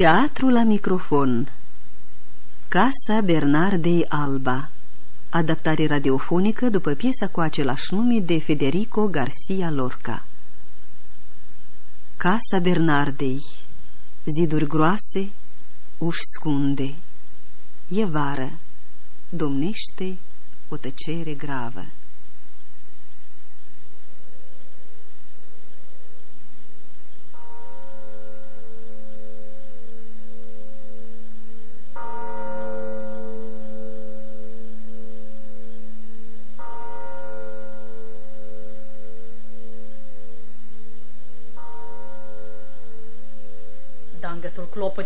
Teatru la microfon. Casa Bernardei Alba. Adaptare radiofonică după piesa cu același nume de Federico Garcia Lorca. Casa Bernardei. Ziduri groase, uși scunde. E vară, domnește o tăcere gravă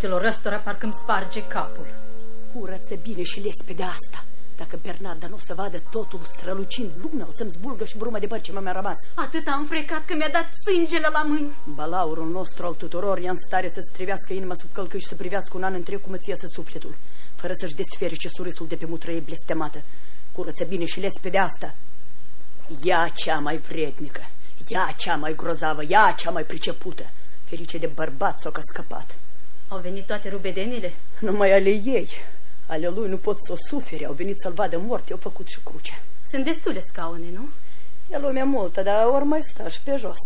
Dangătul clopotelor ăstora parcă îmi sparge capul. Curăță bine și lespe de asta. Dacă Bernarda nu o să vadă totul strălucind luna, o să-mi zbulgă și bruma de băr ce mi-a rămas. Atât am frecat că mi-a dat sângele la mâini. Balaurul nostru al tuturor e în stare să strivească inima sub călcă și să privească un an întreg cum îți iasă sufletul, fără să-și desferice surisul de pe mutră ei blestemată. Curăță bine și lespe de asta. Ea cea mai vrednică, ea cea mai grozavă, ea cea mai pricepută. Ferice de bărbat s-o că scăpat. Au venit toate rubedenile? Numai ale ei. Ale lui nu pot să o suferi. Au venit să-l vadă mort, i-au făcut și cruce. Sunt destule scaune, nu? E lumea multă, dar ori mai sta și pe jos.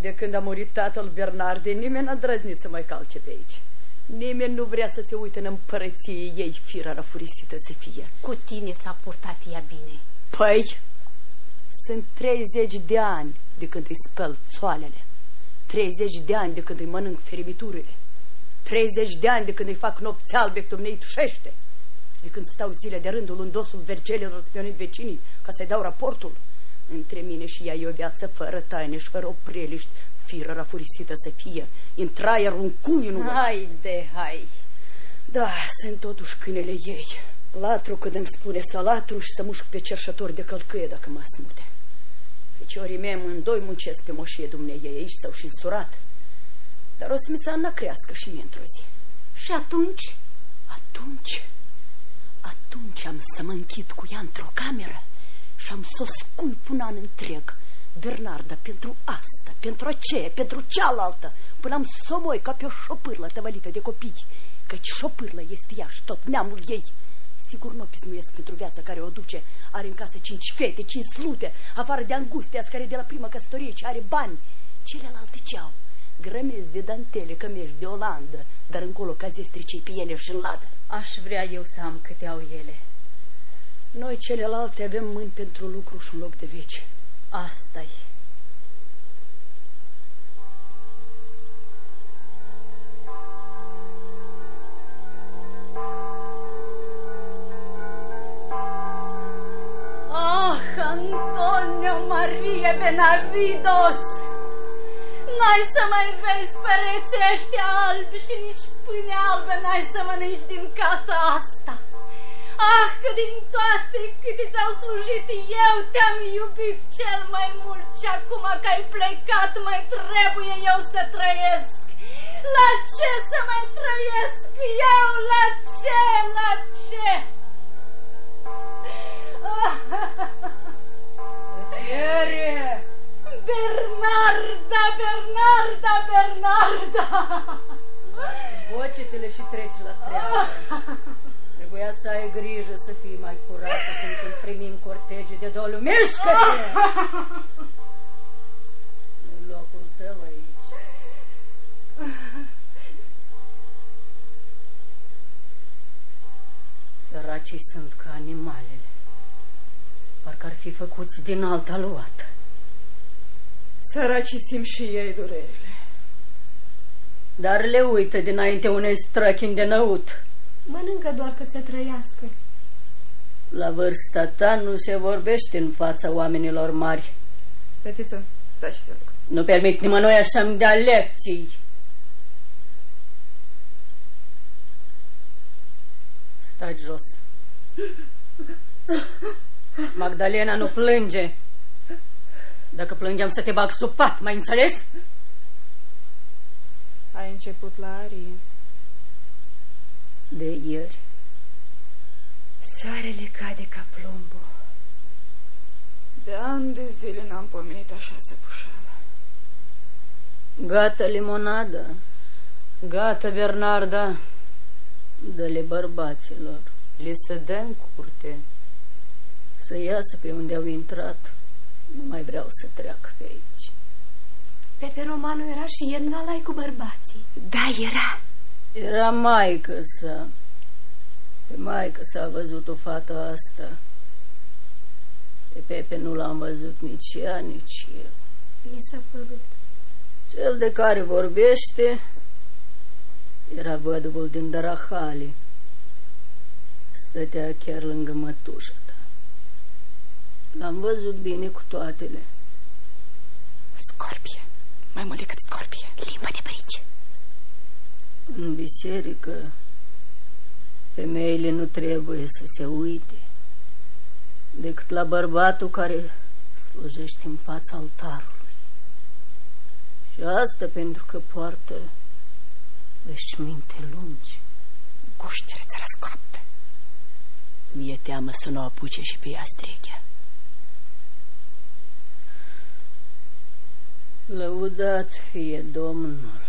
De când a murit tatăl Bernard, nimeni n-a drăznit să mai calce pe aici. Nimeni nu vrea să se uite în împărăție ei, fira rafurisită să fie. Cu tine s-a purtat ea bine. Păi, sunt 30 de ani de când îi spăl țoalele. 30 de ani de când îi mănânc feribiturile. 30 de ani de când îi fac nopți albe cum ne tușește. De când stau zile de rândul în dosul vergelelor spionind vecinii ca să-i dau raportul. Între mine și ea e o viață fără taine și fără opreliști, firă rafurisită să fie. Intra iar un cui nu Hai de hai! Da, sunt totuși câinele ei. Latru când îmi spune să latru și să mușc pe cerșători de călcâie dacă mă smute. Feciorii mei amândoi muncesc pe moșie dumneiei aici sau și însurat. Dar o să mi se crească și mie într-o zi. Și atunci? Atunci? Atunci am să mă închid cu ea într-o cameră și am să o sculp un an întreg. Bernarda, pentru asta, pentru aceea, pentru cealaltă, până am să o moi ca pe o șopârlă tăvălită de copii, căci șopârlă este ea și tot neamul ei. Sigur nu o pismuiesc pentru viața care o duce. Are în casă cinci fete, cinci slute, afară de angustia care de la prima căsătorie ce are bani. Celelalte ce au? Grămezi de dantele, cămești de Olandă, dar încolo ca zestricei pe ele și în ladă. Aș vrea eu să am câte au ele. Noi celelalte avem mâini pentru lucru și un loc de veci. Asta-i. Oh, Antonio Maria Benavidos! N-ai să mai vezi pereții ăștia albi și nici pâine albă n-ai să mănânci din casa asta. Ah, că din toate câte ți-au slujit eu te-am iubit cel mai mult și acum că ai plecat mai trebuie eu să trăiesc. La ce să mai trăiesc eu? La ce? La ce? Tăcere! Bernarda, Bernarda, Bernarda! Vocetele și treci la treabă. Trebuia să ai grijă să fii mai curată când, când primim cortege de doliu. Mișcă-te! Nu locul tău aici. Săracii sunt ca animalele. Parcă ar fi făcuți din alta luată. Săracii simt și ei durerile. Dar le uită dinainte unei străchini de năut. Mănâncă doar cât să trăiască. La vârsta ta nu se vorbește în fața oamenilor mari. Fetiță, taci te rog. Nu permit nimănui să-mi dea lecții. Stai jos. Magdalena nu plânge. Dacă plângeam să te bag sub pat, mai înțeles? Ai început la arie. De ieri. Soarele cade ca plombul. De ani de zile n-am pomenit așa să pușală. Gata limonada. Gata, Bernarda. Dă-le bărbaților. Le să dă în curte. Să iasă pe unde au intrat. Nu mai vreau să treacă pe aici. Pepe Romanu era și el în alai cu bărbații. Da, era. Era maică sa. Pe maică s-a văzut o fată asta. Pe Pepe nu l-am văzut nici ea, nici eu. Mi s-a părut. Cel de care vorbește era văduvul din Darahali. Stătea chiar lângă mătușa ta. L-am văzut bine cu toatele. Scorpie. Mai mult decât scorpie. Limba de brici. În biserică, femeile nu trebuie să se uite decât la bărbatul care slujește în fața altarului. Și asta pentru că poartă veșminte lungi. Guștele ți răscoaptă. Mi-e teamă să nu apuce și pe ea strechea. Lăudat fie Domnul.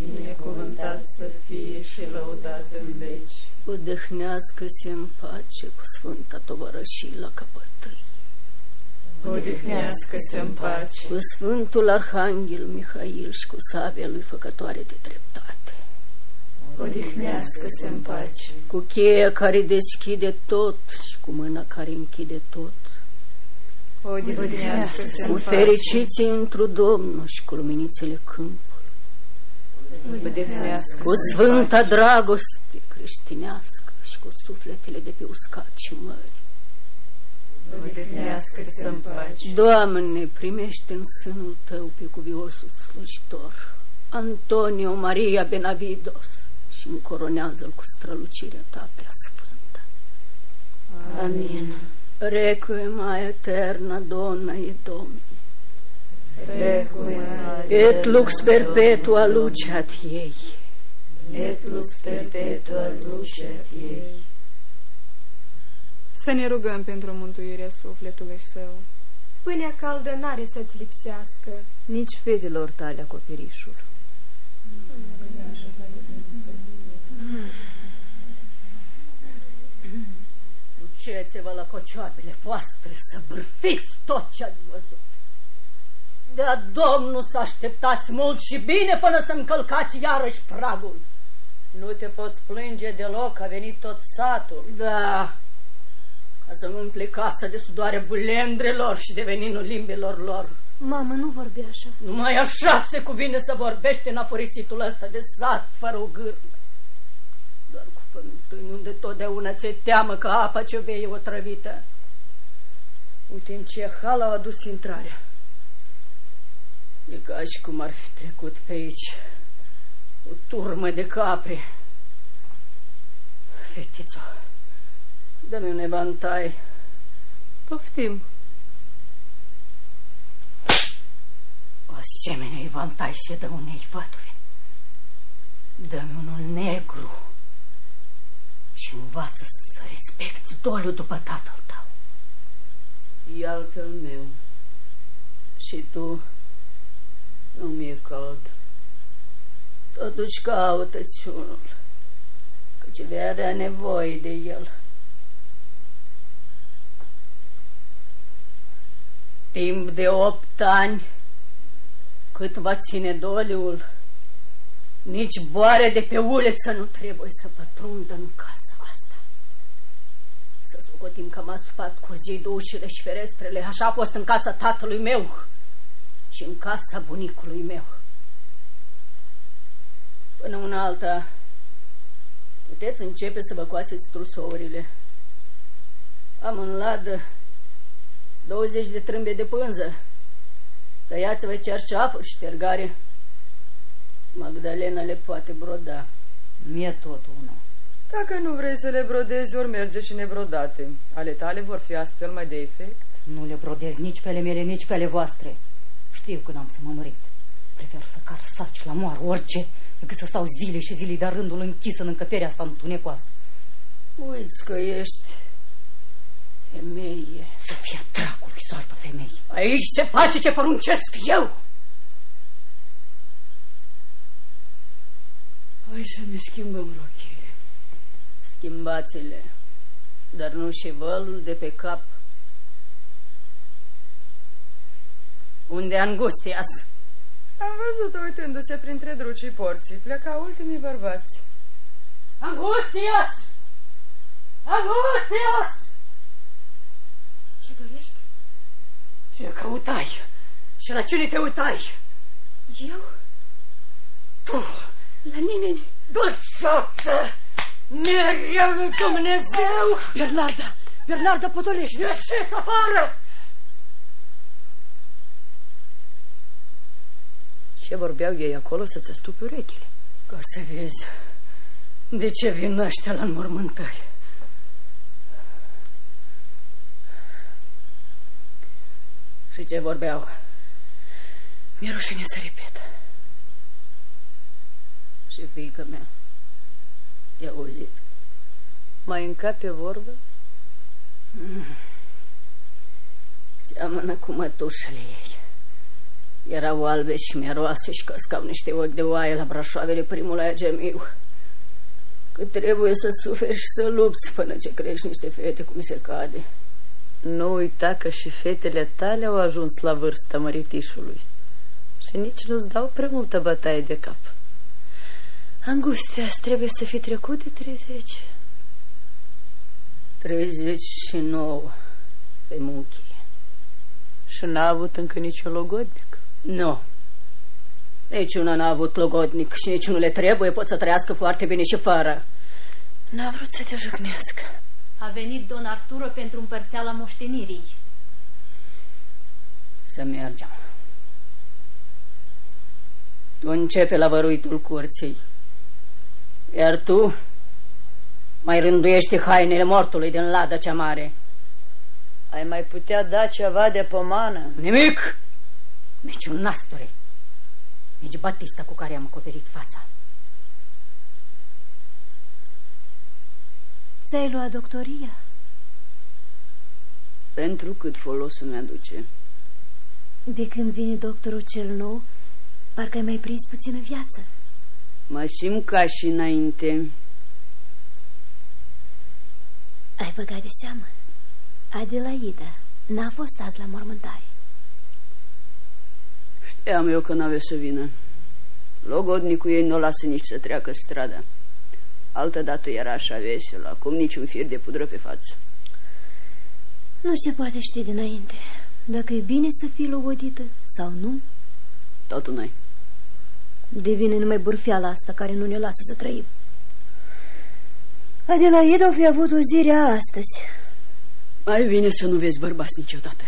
Binecuvântat să fie și lăudat în veci. Odihnească-se în pace cu Sfânta Tovărășii la căpătâi. Odihnească-se în pace. Cu Sfântul Arhanghel Mihail și cu sabia lui făcătoare de dreptate. Odihnească-se în pace. Cu cheia care deschide tot și cu mâna care închide tot. Odihnească-se Cu în pace. fericiții întru Domnul și cu luminițele câmpului. Odihnească-se Cu în sfânta pace. dragoste creștinească și cu sufletele de pe uscaci mări. Odihnească-se în pace. Doamne, primește în sânul Tău pe cuviosul slujitor, Antonio Maria Benavidos, și încoronează-l cu strălucirea Ta prea sfântă. Amin. Requiem a eterna Donna e Domni, Requiem et lux perpetua luceat ei. et lux perpetua luceat ei. Să ne rugăm pentru mântuirea sufletului său. Pâinea caldă n-are să-ți lipsească. Nici fetelor tale acoperișul. Duceți-vă la cocioapele voastre să bârfiți tot ce ați văzut. De-a Domnul să așteptați mult și bine până să încălcați iarăși pragul. Nu te poți plânge deloc, a venit tot satul. Da, ca să nu umple casa de sudoare bulendrelor și de veninul limbilor lor. Mamă, nu vorbi așa. Numai așa se cuvine să vorbește în afurisitul ăsta de sat, fără o gârnă. Doar cu fântâni, unde totdeauna ți-e teamă că apa ce bei e otrăvită. Uite în ce hal au adus intrarea. E ca și cum ar fi trecut pe aici o turmă de capre. Fetițo, dă-mi un evantai. Poftim. O asemenea evantai se dă unei văduve. Dă-mi unul negru și învață să respecti doliu după tatăl tău. E altfel meu. Și tu Nu mi-e cald. totuși caută-ți unul, căci vei avea nevoie de el. Timp de opt ani, cât va ține doliul, nici boare de pe uliță nu trebuie să pătrundă în casa asta. Să socotim că m-a sufat cu zidul, ușile și ferestrele, așa a fost în casa tatălui meu și în casa bunicului meu. Până una alta, puteți începe să vă coaseți trusourile. Am în ladă 20 de trâmbe de pânză. Tăiați-vă cerceafuri și ștergare. Magdalena le poate broda. Mie tot una. Dacă nu vrei să le brodezi, ori merge și nebrodate. Ale tale vor fi astfel mai de efect. Nu le brodez nici pe ale mele, nici pe ale voastre. Știu că n-am să mă mărit. Prefer să car saci la moară, orice, decât să stau zile și zile de rândul închis în încăperea asta întunecoasă. Uiți că ești femeie. Să fie dracului soartă femei. Aici se face ce poruncesc eu. Hai să ne schimbăm rochile. Schimbați-le, dar nu și vălul de pe cap. Unde Angustias? Am văzut uitându-se printre drucii porții. Pleca ultimii bărbați. Angustias! Angustias! Ce dorești? Ce căutai? Și la cine te uitai? Eu? Tu! La nimeni. Dulceață! Mereu Dumnezeu! Bernarda! Bernarda Potolește! Ieșiți afară! Ce vorbeau ei acolo să-ți astupi urechile? Ca să vezi de ce vin ăștia la înmormântări. Și ce vorbeau? Mi-e rușine să repet. Și fiica mea i-a auzit. Mai încape vorbă? Seamănă cu mătușele ei. Erau albe și miroase și căscau niște ochi de oaie la brașoavele primului agemiu. Că trebuie să suferi și să lupți până ce crești niște fete cum se cade. Nu uita că și fetele tale au ajuns la vârsta măritișului și nici nu-ți dau prea multă bătaie de cap. Angustia trebuie să fi trecut de 30. 39 pe muchie. Și n-a avut încă niciun logodnic. Nu. Niciuna n-a avut logodnic și nici nu le trebuie, pot să trăiască foarte bine și fără. N-a vrut să te jăcnească. A venit don Arturo pentru împărțeala moștenirii. Să mergem. Tu începe la văruitul curții. Iar tu mai rânduiește hainele mortului din ladă cea mare. Ai mai putea da ceva de pomană? Nimic! Nici un nasture. Nici batista cu care am acoperit fața. Ți-ai luat doctoria? Pentru cât folos îmi aduce. De când vine doctorul cel nou, parcă ai mai prins puțină viață. Mă simt ca și înainte. Ai băgat de seamă? Adelaida n-a fost azi la mormântare. Știam eu că n-avea să vină. Logodnicul ei nu o lasă nici să treacă strada. Altădată era așa vesel, acum niciun fir de pudră pe față. Nu se poate ști dinainte dacă e bine să fii logodită sau nu. Totul noi. Devine numai bârfeala asta care nu ne lasă să trăim. Adelaida o fi avut o zi rea astăzi. Mai bine să nu vezi bărbați niciodată.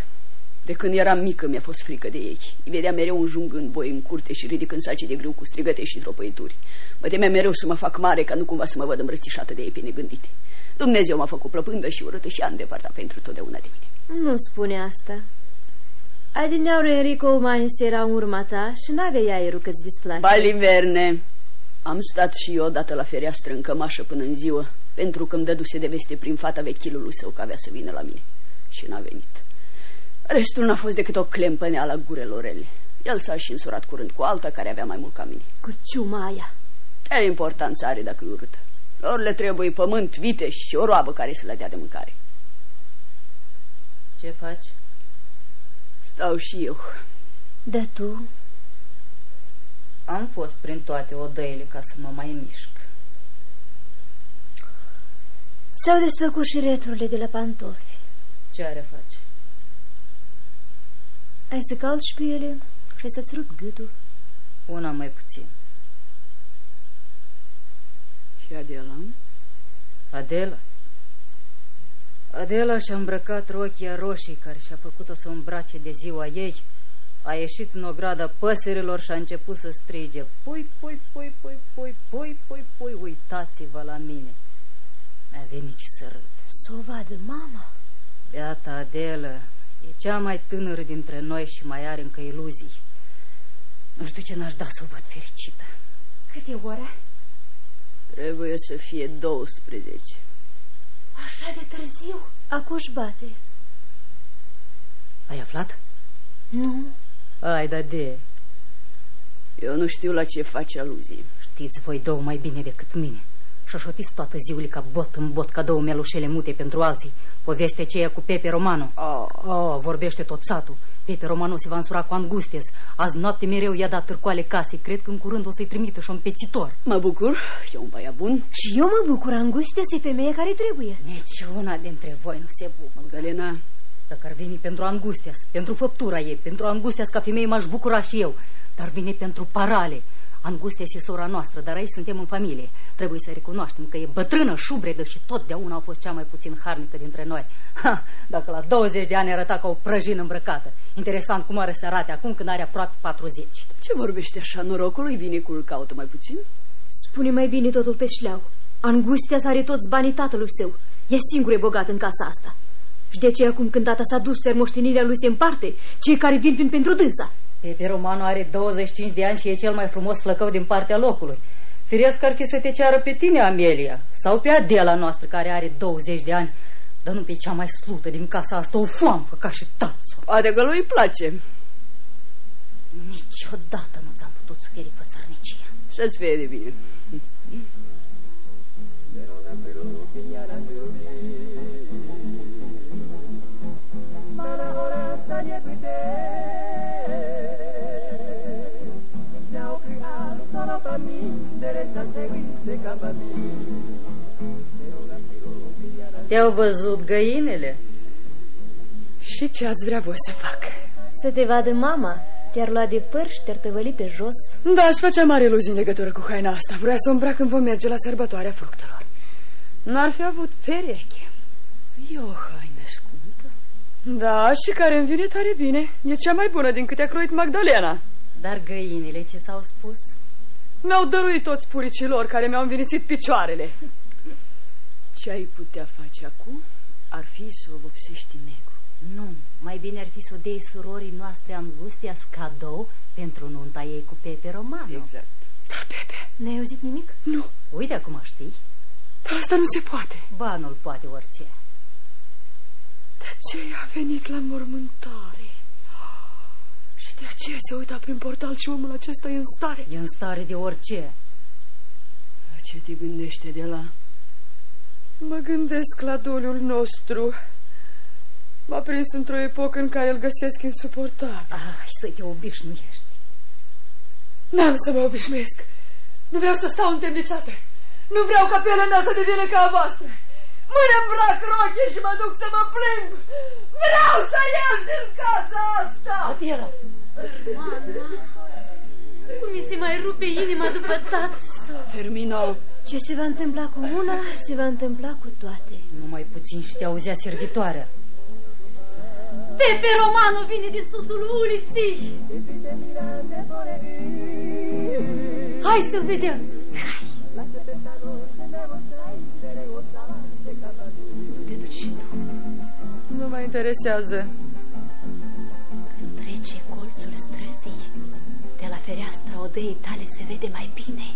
De când eram mică mi-a fost frică de ei. Îi vedeam mereu înjungând boi în curte și ridicând saci de grâu cu strigăte și tropăituri. Mă temea mereu să mă fac mare ca nu cumva să mă văd îmbrățișată de ei pe negândite. Dumnezeu m-a făcut plăpândă și urâtă și a îndepărtat pentru totdeauna de mine. Nu spune asta. Adineauri Enrico Umanis era în urma ta și n-avea aerul că-ți displace. Baliverne, am stat și eu odată la fereastră în cămașă până în ziua, pentru că îmi dăduse de veste prin fata vechilului său că avea să vină la mine. Și n-a venit. Restul n-a fost decât o clempăneală a gurelor rele. El s-a și însurat curând cu alta care avea mai mult ca mine. Cu ciuma aia. Ce importanță are dacă e urâtă? Lor le trebuie pământ, vite și o roabă care să le dea de mâncare. Ce faci? Stau și eu. Dar tu? Am fost prin toate odăile ca să mă mai mișc. S-au desfăcut și retrurile de la pantofi. Ce are face? Ai să calci pe ele și ai să-ți rup gâtul. Una mai puțin. Și Adela? Adela? Adela și-a îmbrăcat rochia roșii care și-a făcut-o să îmbrace de ziua ei. A ieșit în ograda păsărilor și a început să strige Pui, pui, pui, pui, pui, pui, pui, pui, uitați-vă la mine. Mi-a venit și să râd. Să o vadă mama. Beata Adela e cea mai tânără dintre noi și mai are încă iluzii. Nu știu ce n-aș da să o văd fericită. Cât e ora? Trebuie să fie 12. Așa de târziu. Acuș bate. Ai aflat? Nu. Ai, da de. Eu nu știu la ce face aluzie. Știți voi două mai bine decât mine. Șoșotiți toată ziulica bot în bot ca două melușele mute pentru alții. Poveste aceea cu Pepe Romano. Oh. Oh, vorbește tot satul. Pepe Romano se va însura cu Angustes. Azi noapte mereu i-a dat târcoale casei. Cred că în curând o să-i trimită și un pețitor. Mă bucur, e un băiat bun. Și eu mă bucur, Angustia, e femeie care trebuie. Nici una dintre voi nu se bucură. Magdalena, Dacă ar veni pentru Angustias, pentru făptura ei, pentru Angustias ca femeie m-aș bucura și eu, dar vine pentru parale. Angustias e sora noastră, dar aici suntem în familie. Trebuie să recunoaștem că e bătrână, șubredă și totdeauna a fost cea mai puțin harnică dintre noi. Ha, dacă la 20 de ani arăta ca o prăjină îmbrăcată. Interesant cum are să arate acum când are aproape 40. ce vorbește așa? Norocului vine cu caută mai puțin? Spune mai bine totul pe șleau. Angustia are toți banii tatălui său. E singur e bogat în casa asta. Și de ce acum când tata s-a dus, iar moștenirea lui se împarte, cei care vin, vin pentru dânsa. Pepe Romano are 25 de ani și e cel mai frumos flăcău din partea locului. Firesc ar fi să te ceară pe tine, Amelia, sau pe Adela noastră, care are 20 de ani, dar nu pe cea mai slută din casa asta, o foamfă, ca și tațul. Poate că lui place. Niciodată nu ți-am putut suferi fățărnicia. Să-ți vede bine. Te-au văzut găinile? Și ce ați vrea voi să fac? Să te vadă mama. Te-ar lua de păr și te-ar tăvăli pe jos. Da, aș face mare iluzii în legătură cu haina asta. Vrea să o îmbrac când vom merge la sărbătoarea fructelor. N-ar fi avut pereche. E o haină scumpă. Da, și care îmi vine tare bine. E cea mai bună din câte a croit Magdalena. Dar găinile ce ți-au spus? Mi-au dăruit toți puricilor care mi-au învinițit picioarele. Ce ai putea face acum ar fi să o vopsești în negru. Nu, mai bine ar fi să o dei surorii noastre Angustia cadou pentru nunta ei cu Pepe Romano. Exact. Dar, Pepe, N-ai auzit nimic? nu, Uite acum știi, dar asta nu se poate. banul poate orice. De aceea a venit la mormântare. Și de aceea se uita prin portal și omul acesta e în stare. E în stare de orice. La ce te gândește de la... Mă gândesc la doliul nostru. M-a prins într-o epocă în care îl găsesc insuportabil. Ai, să te obișnuiești. N-am să mă obișnuiesc. Nu vreau să stau întemnițată. Nu vreau ca pielea mea să devină ca a voastră. Mă îmbrac roche și mă duc să mă plimb. Vreau să ies din casa asta. Adela, Cum mi se mai rupe inima după tatăl. Termină. Ce se va întâmpla cu una, se va întâmpla cu toate. numai puțin și te auzea servitoarea. Pepe Romano vine din susul uliții. Hai să-l vedem! Te duci și tu. Nu mă interesează. Fereastra odeii tale se vede mai bine.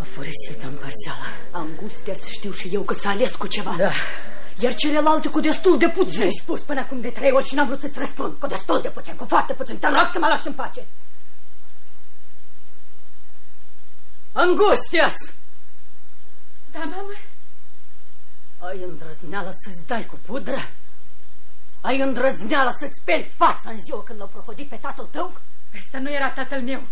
A furisit în parțiala. Angustia să știu și eu că s-a ales cu ceva. Da. Iar celelalte cu destul de puțin. Ți-ai spus până acum de trei ori și n-am vrut să-ți răspund. Cu destul de puțin, cu foarte puțin. Te rog să mă lași în pace. Angustias! Da, mamă? Ai îndrăzneală să-ți dai cu pudră? Ai îndrăzneală să-ți speli fața în ziua când l-au prohodit pe tatăl tău? Ăsta nu era tatăl meu.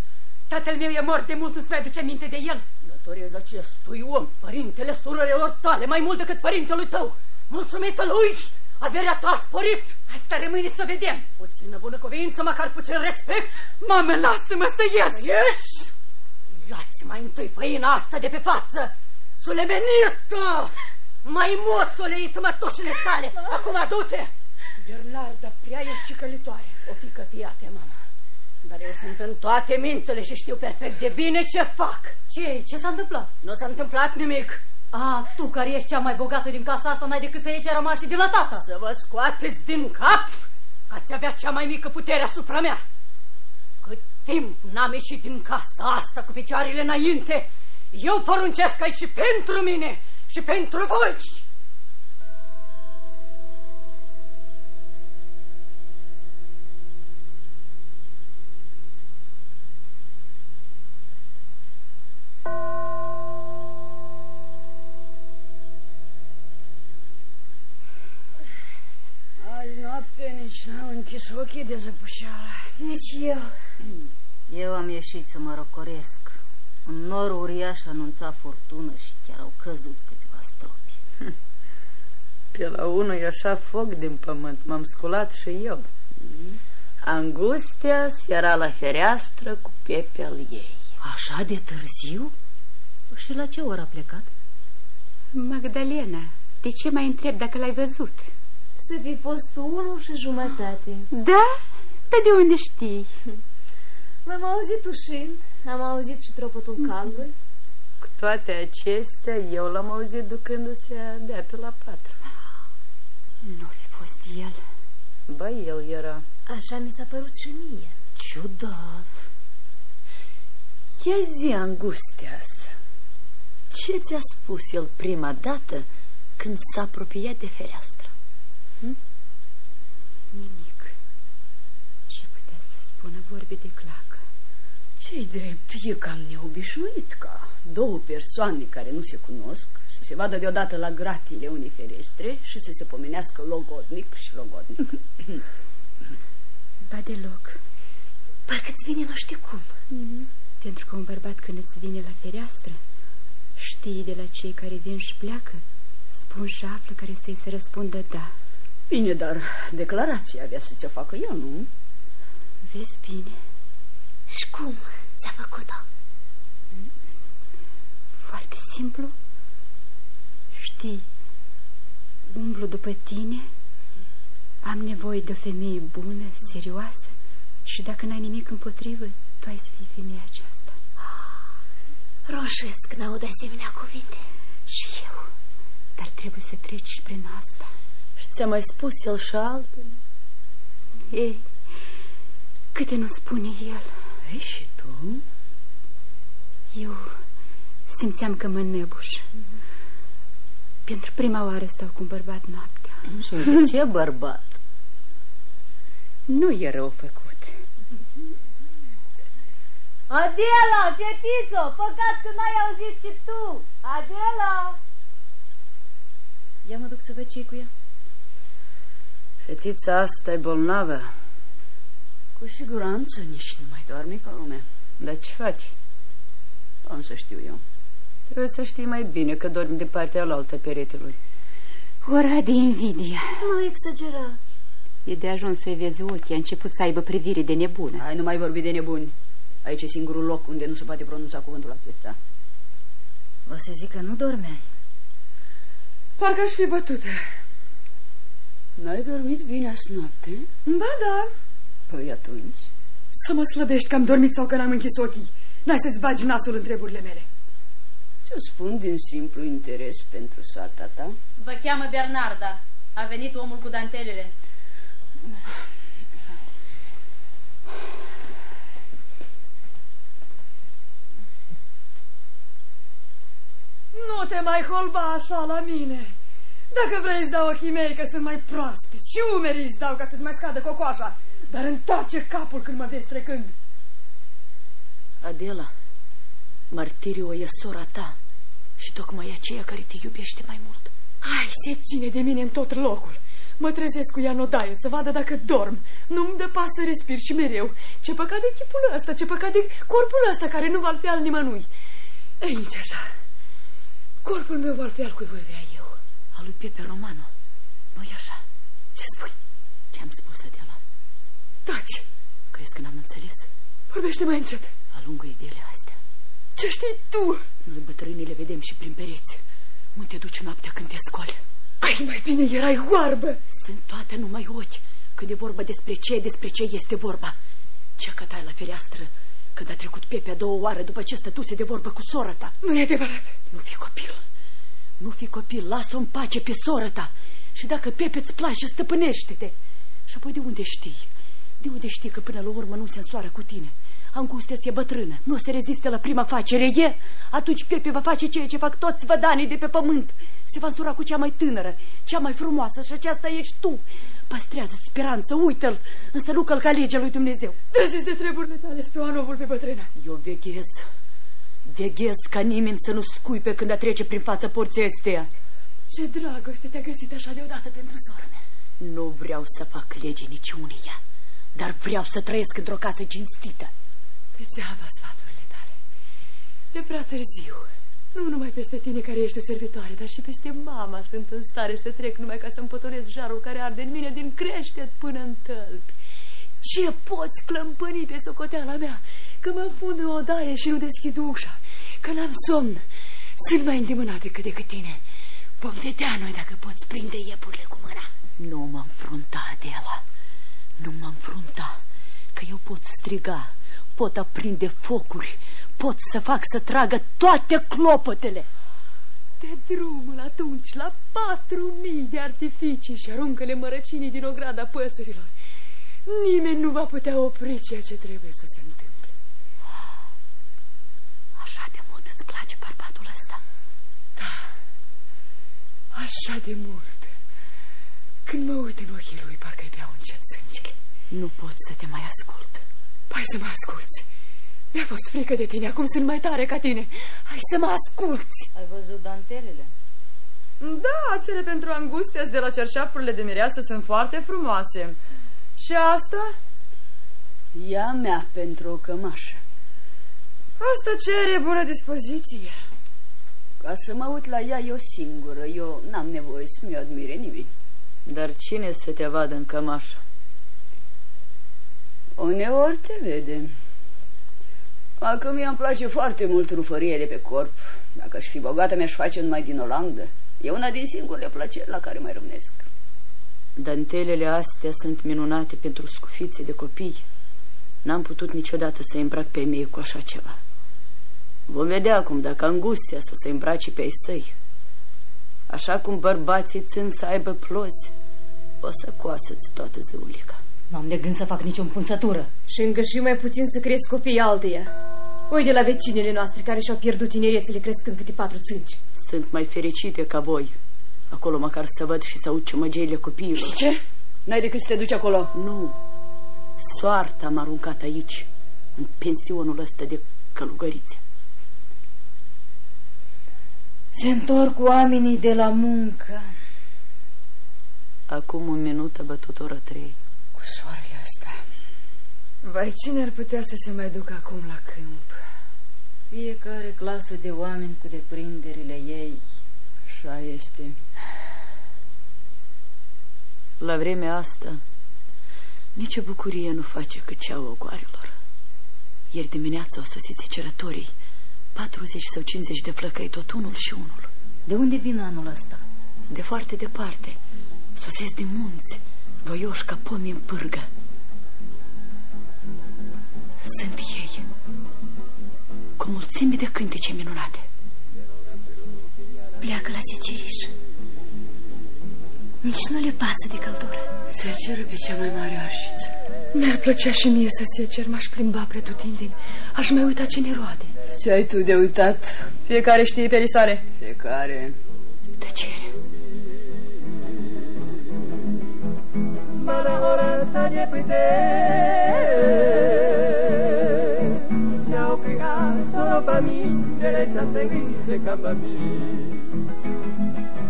Tatăl meu e mort de mult, nu-ți mai aduce minte de el. Datorez acestui om, părintele surorilor tale, mai mult decât părintelui tău. Mulțumită lui, averea ta a sporit. Asta rămâne să vedem. Puțină bunăcuvință, măcar puțin respect. Mamă, lasă-mă să ies. Ieși! Ia-ți mai întâi făina asta de pe față! Sulemenită! Mai mult soleit mătușile tale! Acum du-te! Bernarda, prea ești cicălitoare. O fi căpiate, mama. Dar eu sunt în toate mințele și știu perfect de bine ce fac. ce Ce s-a întâmplat? Nu s-a întâmplat nimic. A, tu care ești cea mai bogată din casa asta, n-ai decât să iei ce a rămas și de la tata. Să vă scoateți din cap că ați avea cea mai mică putere asupra mea. Cât timp n-am ieșit din casa asta cu picioarele înainte, eu poruncesc aici și pentru mine și pentru voi. nici n-am închis ochii de zăpușeală. Nici eu. Eu am ieșit să mă rocoresc. Un nor uriaș anunța furtună și chiar au căzut Pe la unul e așa foc din pământ, m-am sculat și eu. Angustia era la fereastră cu Pepe al ei. Așa de târziu? Și la ce oră a plecat? Magdalena, de ce mai întreb dacă l-ai văzut? Să fi fost unul și jumătate. Da? Dar de unde știi? L-am auzit ușind, am auzit și tropotul calului. Cu toate acestea, eu l-am auzit ducându-se de pe la patru. Nu fi fost el. Ba, el era. Așa mi s-a părut și mie. Ciudat. Ia zi, Angustias, ce ți-a spus el prima dată când s-a apropiat de fereastră? Hm? Nimic. Ce putea să spună vorbe de clacă? Ce-i drept, e cam neobișnuit ca două persoane care nu se cunosc să se vadă deodată la gratiile unei ferestre și să se pomenească logodnic și logodnic. Ba deloc. Parcă-ți vine nu știu cum. Mm-hmm. Pentru că un bărbat când îți vine la fereastră, știi de la cei care vin și pleacă, spun și află care să-i se răspundă da. Bine, dar declarația avea să ți-o facă eu, nu? Vezi bine. Și cum ți-a făcut-o? Foarte simplu. Știi, umblu după tine, am nevoie de o femeie bună, serioasă și dacă n-ai nimic împotrivă, tu ai să fii femeia aceasta. Roșesc n-aud asemenea cuvinte. Și eu. Dar trebuie să treci și prin asta. Și ți-a mai spus el și altele? Ei, câte nu spune el. Ei, și tu? Eu simțeam că mă înnebuș. Mm -hmm. Pentru prima oară stau cu un bărbat noaptea. Și de ce bărbat? Nu e rău făcut. Adela, fetițo, păcat că n-ai auzit și tu. Adela! Ia mă duc să văd ce cu ea. Fetița asta e bolnavă. Cu siguranță nici nu mai doarme ca lumea. Dar ce faci? Am să știu eu. Trebuie să știi mai bine că dormi de partea la altă peretelui. Ora de invidie. Nu exagera. E de ajuns să-i vezi ochii, a început să aibă privire de nebună. Hai, nu mai vorbi de nebuni. Aici e singurul loc unde nu se poate pronunța cuvântul acesta. O să zic că nu dormeai. Parcă aș fi bătută. N-ai dormit bine azi noapte? Ba da. Păi atunci? Să mă slăbești că am dormit sau că n-am închis ochii. N-ai să-ți bagi nasul în treburile mele. Ți-o spun din simplu interes pentru soarta ta. Vă cheamă Bernarda. A venit omul cu dantelele. Nu te mai holba așa la mine. Dacă vrei îți dau ochii mei că sunt mai proaspeți și umerii îți dau ca să-ți mai scadă cocoașa, dar întoarce capul când mă vezi trecând. Adela, martiriu e sora ta și tocmai aceea care te iubește mai mult. Hai, se ține de mine în tot locul. Mă trezesc cu ea în odaie să vadă dacă dorm. Nu-mi dă pas să respir și mereu. Ce păcat de chipul ăsta, ce păcat de corpul ăsta care nu va fi al nimănui. Ei, nici așa. Corpul meu va fi al cui voi vrea eu. Al lui Pepe Romano. nu-i așa? Ce spui? Ce-am spus, Adela? Taci. Crezi că n-am înțeles? Vorbește mai încet. Alungă ideile astea. Ce știi tu? Noi bătrânii le vedem și prin pereți. Unde te duci noaptea când te scoli? Ai, mai bine erai oarbă. Sunt toate numai ochi. Când e vorba despre ce, despre ce este vorba. Ce cătai la fereastră când a trecut Pepe a doua oară după ce stătuse de vorbă cu sora ta? Nu e adevărat. Nu fi copil. Nu fi copil, lasă-o în pace pe sora ta. Și dacă Pepe îți place, stăpânește-te. Și apoi de unde știi? De unde știi că până la urmă nu se însoară cu tine? Angustia e bătrână, nu se reziste la prima facere, e? Atunci Pepe va face ceea ce fac toți vădanii de pe pământ. Se va însura cu cea mai tânără, cea mai frumoasă și aceasta ești tu. Păstrează speranță, uită-l, însă nu călca legea lui Dumnezeu. Vezi de treburile tale spre Oanovul pe bătrână. Eu veghez, veghez ca nimeni să nu scuipe când a trece prin fața porții astea. Ce dragoste te-a găsit așa deodată pentru sora mea. Nu vreau să fac lege niciunia, dar vreau să trăiesc într-o casă cinstită. Degeaba sfaturile tale. E prea târziu. Nu numai peste tine care ești o servitoare, dar și peste mama sunt în stare să trec numai ca să-mi potolesc jarul care arde în mine din creștet până în tălpi. Ce poți clămpăni pe socoteala mea? Că mă fund în odaie și nu deschid ușa. Că n-am somn. Sunt mai îndemânat decât decât tine. Vom vedea noi dacă poți prinde iepurile cu mâna. Nu mă înfrunta, Adela. Nu mă înfrunta. Că eu pot striga, pot aprinde focuri, pot să fac să tragă toate clopotele. De drumul atunci la patru mii de artificii și aruncă-le mărăcinii din ograda păsărilor. Nimeni nu va putea opri ceea ce trebuie să se întâmple. Așa de mult îți place bărbatul ăsta? Da, așa de mult. Când mă uit în ochii lui, parcă-i beau încet sângele. Nu pot să te mai ascult. Hai să mă asculți. Mi-a fost frică de tine, acum sunt mai tare ca tine. Hai să mă asculți. Ai văzut dantelele? Da, cele pentru angustea de la cerșafurile de mireasă sunt foarte frumoase. Și asta? Ea mea pentru o cămașă. Asta cere bună dispoziție. Ca să mă uit la ea eu singură, eu n-am nevoie să mi-o admire nimeni. Dar cine să te vadă în cămașă? Uneori te vede. Acum mi-am place foarte mult rufăriele pe corp. Dacă aș fi bogată, mi-aș face numai din Olandă. E una din singurele plăceri la care mai rămnesc. Dantelele astea sunt minunate pentru scufițe de copii. N-am putut niciodată să îmbrac pe mie cu așa ceva. Vom vedea acum dacă angustia să se îmbrace pe ei săi. Așa cum bărbații țin să aibă plozi, o să coasă-ți toată zăulica. N-am de gând să fac nicio împunțătură. Și încă și mai puțin să cresc copiii alteia. Uite la vecinele noastre care și-au pierdut tinerețele crescând câte patru țânci. Sunt mai fericite ca voi. Acolo măcar să văd și să aud ciumăgeile copiilor. Ce? N-ai decât să te duci acolo? Nu. Soarta m-a aruncat aici, în pensionul ăsta de călugărițe. Se întorc oamenii de la muncă. Acum un minut a bătut ora trei. Cu soarele ăsta. Vai, cine ar putea să se mai ducă acum la câmp? Fiecare clasă de oameni cu deprinderile ei. Așa este. La vremea asta, nicio bucurie nu face cât cea ogoarelor. Ieri dimineața au sosit cerătorii, 40 sau 50 de flăcăi, tot unul și unul. De unde vin anul ăsta? De foarte departe. Sosesc din munți, voioși ca pomi în pârgă. Sunt ei, cu mulțimi de cântece minunate. Pleacă la seceriș. Nici nu le pasă de căldură. Seceră pe cea mai mare arșiță. Mi-ar plăcea și mie să secer, m-aș plimba pretutindeni. Aș mai uita ce ne roade. Ce ai tu de uitat? Fiecare știe pe risare. Fiecare. Tăcere.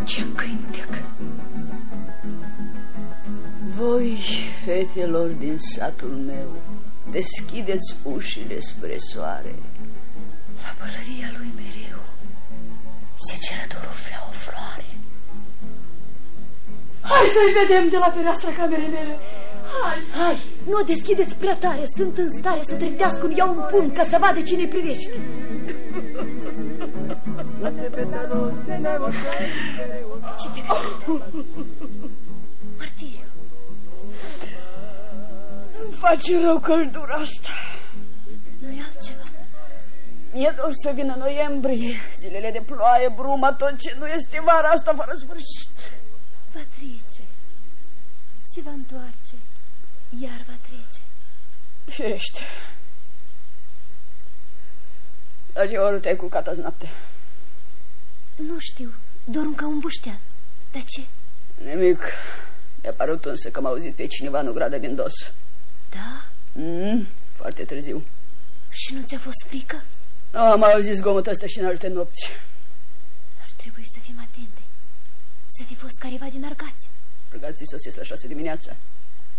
Ce cântec! Voi, fetelor din satul meu, deschideți ușile spre soare. La pălăria lui mereu secerătorul vrea o floare. Hai să-i vedem de la fereastra camerei mele. Hai! Hai, nu o deschideți prea tare, sunt în stare să trântească un iau un pun ca să vadă cine privește. Ce te Martiriu. Îmi face rău căldura asta. Nu-i altceva. Mi-e dor să vină noiembrie, zilele de ploaie, bruma, tot ce nu este vara asta fără sfârșit. Va trece. Se va întoarce. Iar va trece. Firește. La ce oră te-ai culcat azi noapte? Nu știu. Dorm ca un buștean. Dar ce? Nimic. Mi-a părut însă că am auzit pe cineva în ograda din dos. Da? Mm, foarte târziu. Și nu ți-a fost frică? Am auzit zgomotul ăsta și în alte nopți. Ar trebui să fim atente. Să fi fost careva din argați. Frăgații sosesc la șase dimineața.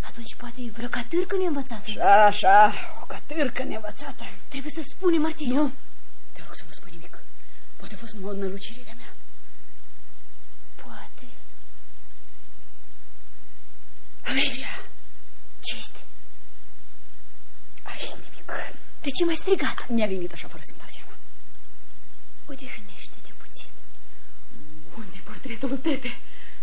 Atunci poate e vreo catârcă neînvățată. Așa, așa, o catârcă neînvățată. Trebuie să spune, Martiriu. Nu, te rog să nu spui nimic. Poate a fost numai o nălucirire mea. Poate. Amelia! Ce este? Aici nimic. De ce m-ai strigat? Mi-a venit așa fără să-mi dau seama. Odihnește-te puțin. Unde e portretul lui Pepe?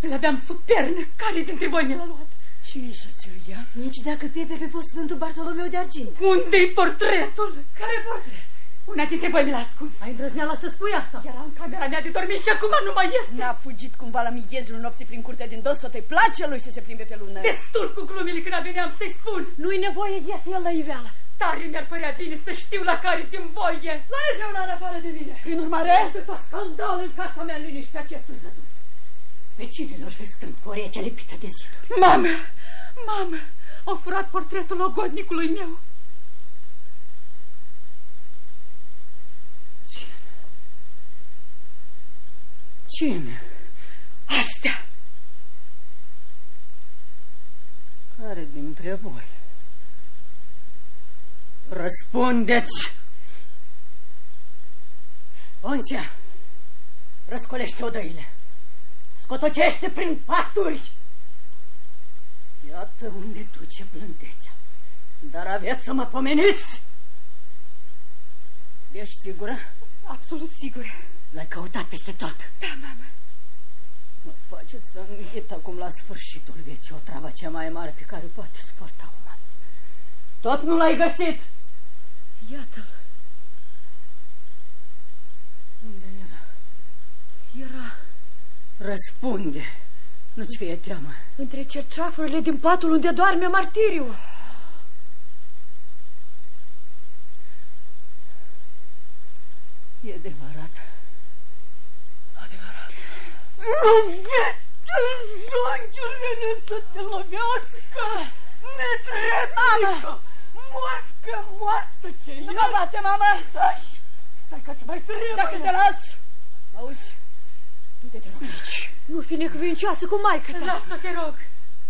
Îl aveam sub pernă. Care dintre voi mi l-a luat? Cine să ți-l ia? Nici dacă Pepe pe fost Sfântul Bartolomeu de Argint. Unde-i portretul? Care portret? Una dintre voi mi l-a ascuns. Ai îndrăzneala să spui asta? Era în camera mea de dormit și acum nu mai este. N-a fugit cumva la miezul nopții prin curtea din dos, să-i place lui să se plimbe pe lună. Destul cu glumile când veneam să-i spun. Nu-i nevoie, iese el la iveală. Tare mi-ar părea bine să știu la care din voie. Lăsa una în afară de mine. Prin urmare... După scandal în casa mea liniște acestui zădur. Vecinilor vestând corechea lipită de ziduri. Mamă, mamă, au furat portretul logodnicului meu. Cine? Astea. Care dintre voi? Răspundeți! Oncia, răscolește odăile. Scotocește prin paturi. Iată unde duce blândețea. Dar aveți să mă pomeniți. Ești sigură? Absolut sigură. L-ai căutat peste tot. Da, mamă. Mă faceți să înghit acum la sfârșitul vieții o travă cea mai mare pe care o poate suporta uman. Tot nu l-ai găsit. Iată-l. Unde era? Era Răspunde. Nu-ți fie teamă. între cerceafurile din patul unde doarme martiriu. E adevărat. Adevărat. Nu vezi înjunchiurile să te lovească! Netrebnică! Moască moartă ce Nu mă bate, mamă! Stai, stai că-ți mai trebuie! Dacă te las, auzi, du-te, te rog aici. Nu fi necvincioasă cu maică ta. Lasă, te rog.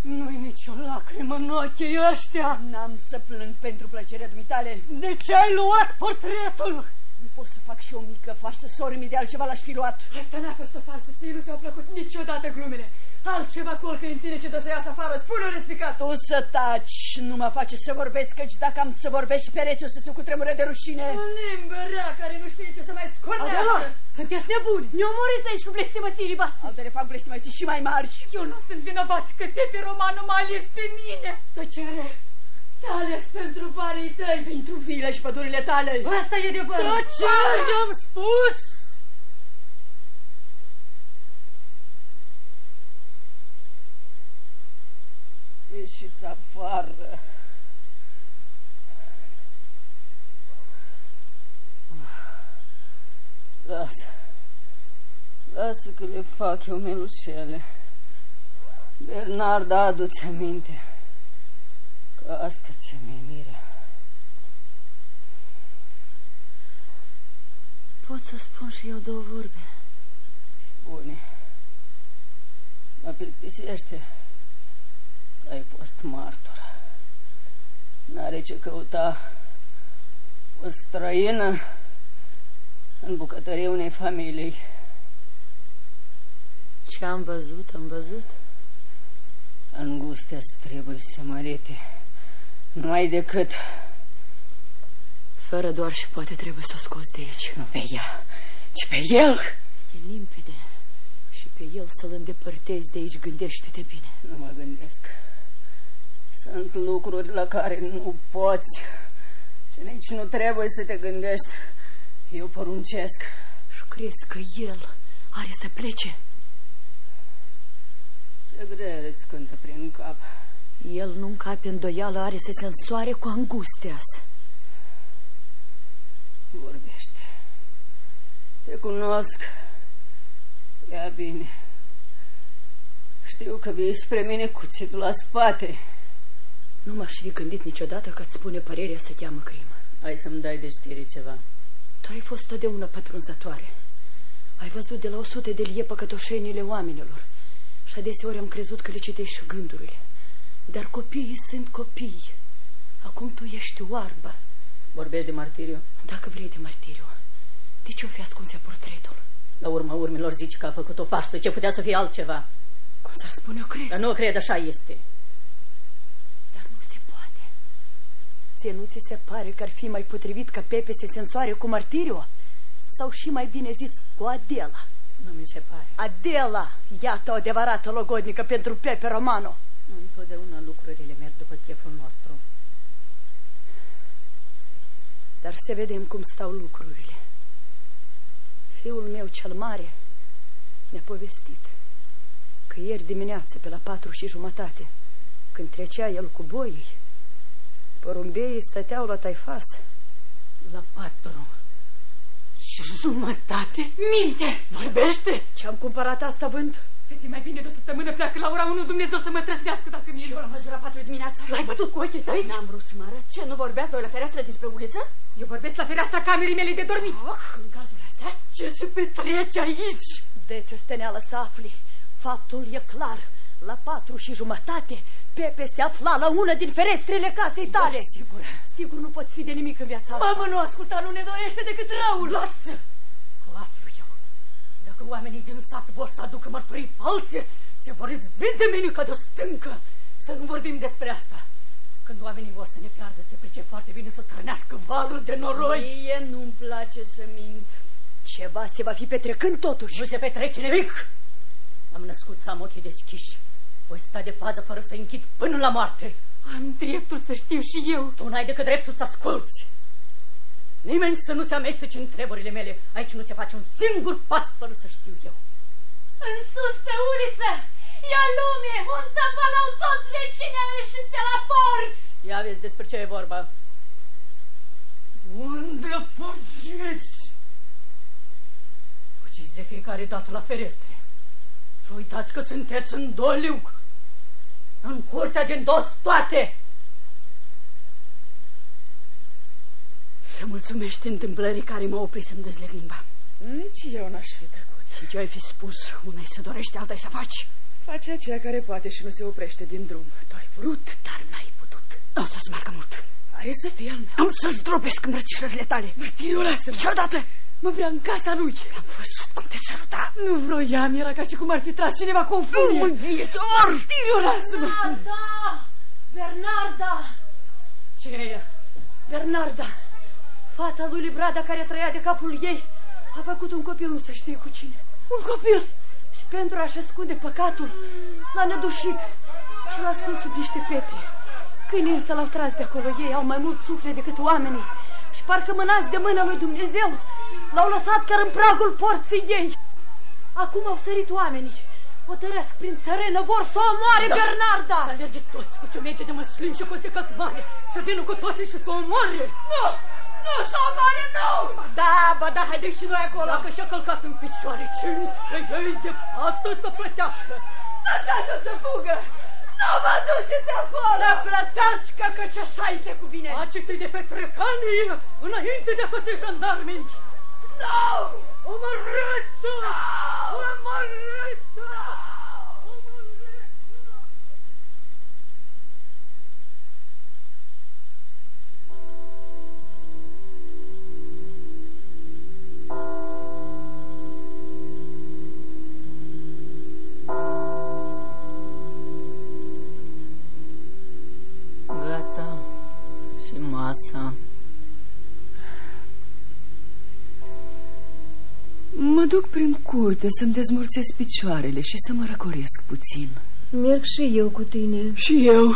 Nu-i nicio lacrimă în ochii ăștia! N-am să plâng pentru plăcerea dumitale. De ce ai luat portretul? Nu pot să fac și o mică farsă, sori de altceva l-aș fi luat. Asta n-a fost o farsă, ție nu ți-au plăcut niciodată glumele. Altceva colcă în tine ce dă să iasă afară, spune-o respicat. Tu să taci, nu mă face să vorbesc, căci dacă am să vorbești pereți o să se cutremure de rușine. O limbă rea care nu știe ce să mai scornească. Adelor, sunteți nebuni! Ne omoriți aici cu blestemățirii voastre. Altele fac blestemății și mai mari. Eu nu sunt vinovat că Tepe Roman nu m-a ales pe mine. Tăcere! Te-a ales pentru banii tăi. Pentru vile și pădurile tale. Asta e adevărul! Tăcere! am spus! Ieșiți afară! Lasă. Lasă că le fac eu melușele. Bernarda, adu-ți aminte că asta ți-e menirea. Pot să spun și eu două vorbe. Spune. Mă plictisește că ai fost martor. N-are ce căuta o străină în bucătărie unei familii. Ce am văzut, am văzut. Angustia trebuie să mărite. Numai decât Fără doar și poate trebuie să o scoți de aici. nu pe ea, ci pe el. E limpede. Și pe el să-l îndepărtezi de aici, gândește-te bine. Nu mă gândesc. Sunt lucruri la care nu poți și nici nu trebuie să te gândești. Eu poruncesc. Și crezi că el are să plece? Ce greu îți cântă prin cap. El nu încape îndoială, are să se însoare cu angustias. Vorbește. Te cunosc prea bine. Știu că vii spre mine cuțitul la spate. Nu m-aș fi gândit niciodată că-ți spune părerea să cheamă crimă. Hai să-mi dai de știri ceva. Tu ai fost totdeauna pătrunzătoare. Ai văzut de la o sute de lie păcătoșenile oamenilor Și adeseori am crezut că le citești și gândurile. Dar copiii sunt copii. Acum tu ești oarbă. Vorbești de martiriu? Dacă vrei de martiriu, de ce o fi ascunsea portretul? La urma urmelor zici că a făcut o farsă. Ce putea să fie altceva? Cum s-ar spune, o crezi? Dar nu cred, așa este. Dar nu se poate. Ție nu ți se pare că ar fi mai potrivit ca Pepe să se însoare cu martiriu? Sau și mai bine zis, cu Adela? Nu mi se pare. Adela, iată o adevărată logodnică pentru Pepe Romano. Întotdeauna lucrurile merg după cheful nostru. Dar să vedem cum stau lucrurile. Fiul meu cel mare mi-a povestit că ieri dimineață, pe la patru și jumătate, când trecea el cu boii, porumbeii stăteau la taifas. La patru și jumătate? Minte! Vorbește! Ce-am cumpărat asta vând? Fete, mai bine de o săptămână pleacă la ora 1 Dumnezeu să mă trăsnească dacă mi Și eu l-am văzut la patru dimineața. L-ai văzut cu ochii tăi? N-am vrut să mă arăt. Ce, nu vorbeați voi la fereastră despre uliță? Eu vorbesc la fereastra camerei mele de dormit. Oh, în cazul ăsta, ce se petrece aici? Deți o steneală să afli. Faptul e clar. La patru și jumătate, Pepe se afla la una din ferestrele casei tale. Da, sigur. Sigur nu poți fi de nimic în viața asta. Mamă, nu asculta, nu ne dorește decât răul. Lasă! Că aflu eu. Dacă oamenii din sat vor să aducă mărturii false, se vor izbi de mine ca de o stâncă. Să nu vorbim despre asta. Când oamenii vor să ne piardă, se price foarte bine să strănească valul de noroi. Mie nu-mi place să mint. Ceva se va fi petrecând totuși. Nu se petrece nimic. Am născut să am ochii deschiși. Voi sta de fază fără să închid până la moarte. Am dreptul să știu și eu. Tu n-ai decât dreptul să asculți. Nimeni să nu se amestece în treburile mele. Aici nu se face un singur pas fără să știu eu. În sus pe uliță, ia lume, un tăvălau toți vecinii au ieșit pe la porți. Ia vezi despre ce e vorba. Unde fugiți? Fugiți de fiecare dată la ferestre. Și uitați că sunteți în doliu. În curtea din dos toate. Să mulțumești întâmplării care m-a oprit să-mi dezleg limba. Nici eu n-aș fi tăcut. Și ce ai fi spus? Una să dorește, alta să faci. Face aceea care poate și nu se oprește din drum. Tu ai vrut, dar n-ai putut. O să-ți meargă mult. Are să fie al meu. Am să-ți dropesc îmbrățișările tale. Martiriu, lasă-mă. Și odată Mă vrea în casa lui. am văzut cum te săruta. Nu vroiam, era ca și cum ar fi tras cineva cu o Nu furie. mă viitor! Martiriu, lasă-mă. Bernarda! Bernarda! Ce e? Bernarda, fata lui Librada care trăia de capul ei, a făcut un copil, nu se știe cu cine. Un copil! Și pentru a-și ascunde păcatul, l-a nădușit și l-a ascuns sub niște pietre. Câinii însă l-au tras de acolo. Ei au mai mult suflet decât oamenii. Și parcă mânați de mâna lui Dumnezeu, l-au lăsat chiar în pragul porții ei. Acum au sărit oamenii. O tăresc prin țărână, vor să o omoare da. Bernarda! Să alerge toți cu ciumege de măslin și cu de cățmane, să vină cu toții și să o omoare. Nu! Nu, să o mare, nu! Da, ba da, haideți și noi acolo. Dacă și-a călcat în picioare, cinste ei de fată să plătească. Lăsați-o să fugă! Nu vă duceți acolo! Să plătească, căci așa îi se cuvine. Faceți-i de pe trecanii înainte de a face jandarmii. Nu! Omorâți-o! Omorâți-o! Gata și masa. Mă duc prin curte să-mi dezmorțesc picioarele și să mă răcoresc puțin. Merg și eu cu tine. Și eu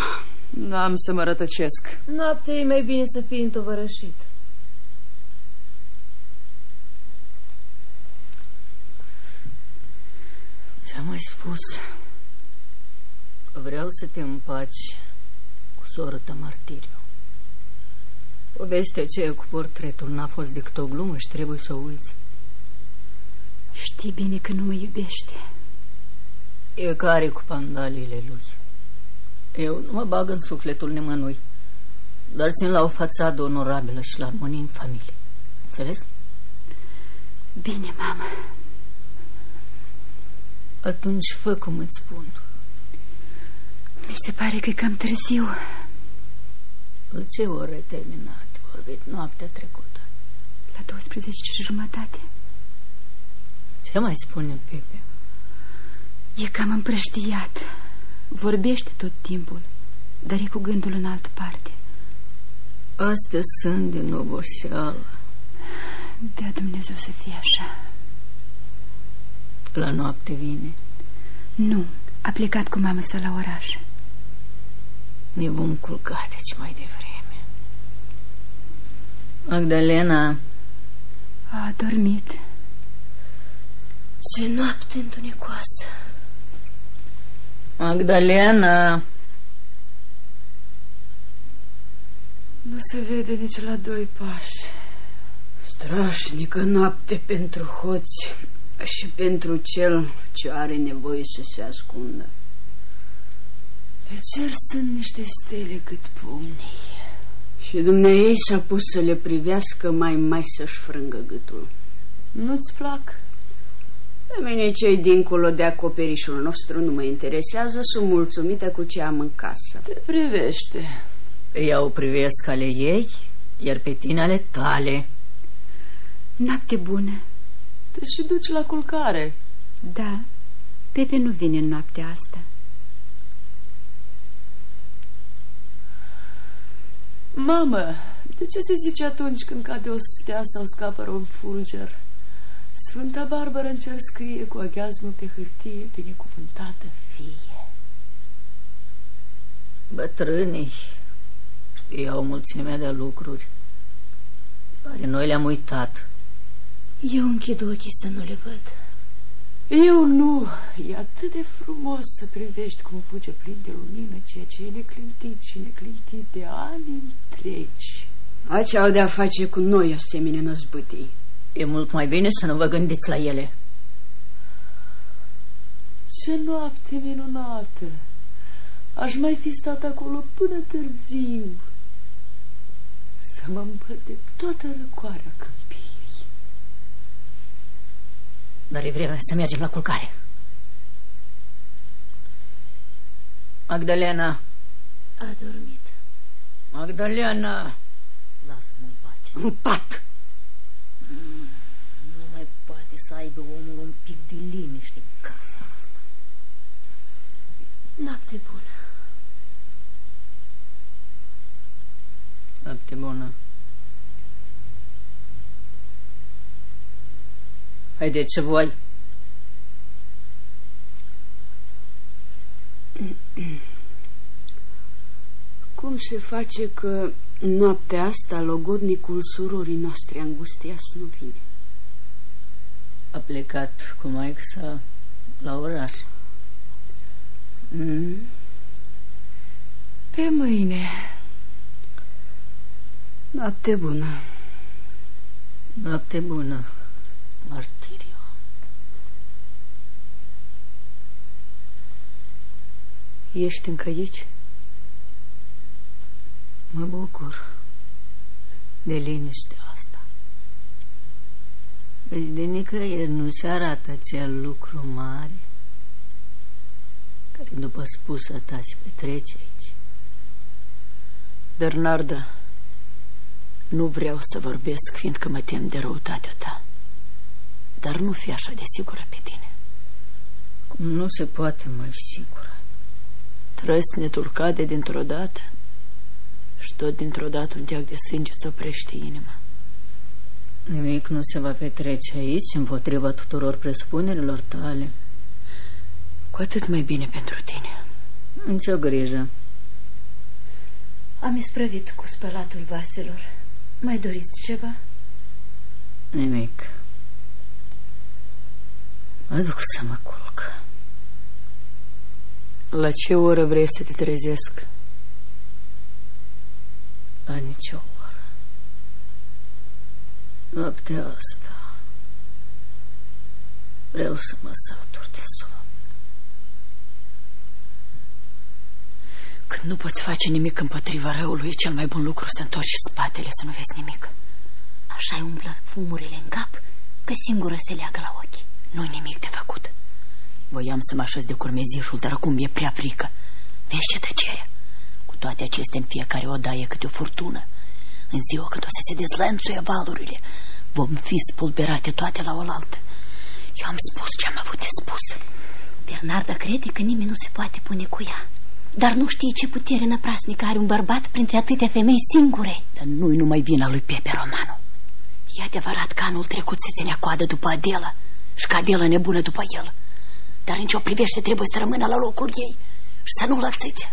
n-am să mă rătăcesc. Noaptea e mai bine să fii întovărășit. Ți-am mai spus că vreau să te împaci cu soră ta martiriu. Povestea aceea cu portretul n-a fost decât o glumă și trebuie să o uiți. Știi bine că nu mă iubește. E care cu pandaliile lui. Eu nu mă bag în sufletul nimănui, dar țin la o fațadă onorabilă și la armonie în familie. Înțeles? Bine, mamă. Atunci fă cum îți spun. Mi se pare că e cam târziu. La ce oră ai terminat? Vorbit noaptea trecută. La 12 și jumătate. Ce mai spune Pepe? E cam împrăștiat. Vorbește tot timpul, dar e cu gândul în altă parte. Astea sunt din oboseală. Dea Dumnezeu să fie așa. La noapte vine. Nu, a plecat cu mamă să la oraș. Ne vom culca deci mai devreme. Magdalena. A dormit. Ce noapte întunecoasă. Magdalena. Nu se vede nici la doi pași. Strașnică noapte pentru hoți și pentru cel ce are nevoie să se ascundă. Pe cer sunt niște stele cât pumnii. Și dumneai s-a pus să le privească mai mai să-și frângă gâtul. Nu-ți plac? Pe mine cei dincolo de acoperișul nostru nu mă interesează, sunt mulțumită cu ce am în casă. Te privește. Pe ea o privesc ale ei, iar pe tine ale tale. Noapte bună. Te și duci la culcare. Da, Pepe nu vine în noaptea asta. Mamă, de ce se zice atunci când cade o stea sau scapă un fulger? Sfânta Barbara în cer scrie cu aghiazmă pe hârtie, binecuvântată fie. Bătrânii știau mulțimea de lucruri. Pare noi le-am uitat. Eu închid ochii să nu le văd. Eu nu. E atât de frumos să privești cum fuge plin de lumină ceea ce e neclintit și neclintit de ani întregi. Acea au de-a face cu noi asemenea năzbâtii. E mult mai bine să nu vă gândiți la ele. Ce noapte minunată! Aș mai fi stat acolo până târziu să mă împăt de toată răcoarea câmpiei. Dar e vreme să mergem la culcare. Magdalena. A dormit. Magdalena. Lasă-mă în pace. În pat. Mm, nu mai poate să aibă omul un pic de liniște în casa asta. Noapte bună. Noapte bună. Haideți voi. Cum se face că noaptea asta logodnicul surorii noastre Angustias nu vine? A plecat cu maica la oraș. Mm? Pe mâine. Noapte bună. Noapte bună, martirio. Ești încă aici? Mă bucur de liniște asta. Deci de nicăieri nu se arată acel lucru mare care după spusă ta se petrece aici. Bernarda, nu vreau să vorbesc, fiindcă mă tem de răutatea ta. Dar nu fi așa de sigură pe tine. Cum nu se poate mai sigură. Trăsnetul cade dintr-o dată și tot dintr-o dată un deac de sânge îți oprește inima. Nimic nu se va petrece aici împotriva tuturor presupunerilor tale. Cu atât mai bine pentru tine. Nici o grijă. Am isprăvit cu spălatul vaselor. Mai doriți ceva? Nimic. Mă duc să mă culc. La ce oră vrei să te trezesc? La nicio oră. Noaptea asta vreau să mă satur de somn. Când nu poți face nimic împotriva răului, e cel mai bun lucru să întorci spatele, să nu vezi nimic. Așa umblă fumurile în cap, că singură se leagă la ochi. Nu-i nimic de făcut. Voiam să mă așez de curmezișul, dar acum mi-e prea frică. Vezi ce tăcere? Cu toate acestea, în fiecare odaie câte o furtună. În ziua când o să se dezlănțuie valurile, vom fi spulberate toate la oaltă. Eu am spus ce am avut de spus. Bernarda crede că nimeni nu se poate pune cu ea. Dar nu știe ce putere năprasnică are un bărbat printre atâtea femei singure. Dar nu-i numai vina lui Pepe Romano. E adevărat că anul trecut se ținea coadă după Adela și că Adela nebună după el. Dar în ce o privește trebuie să rămână la locul ei și să nu lățițe.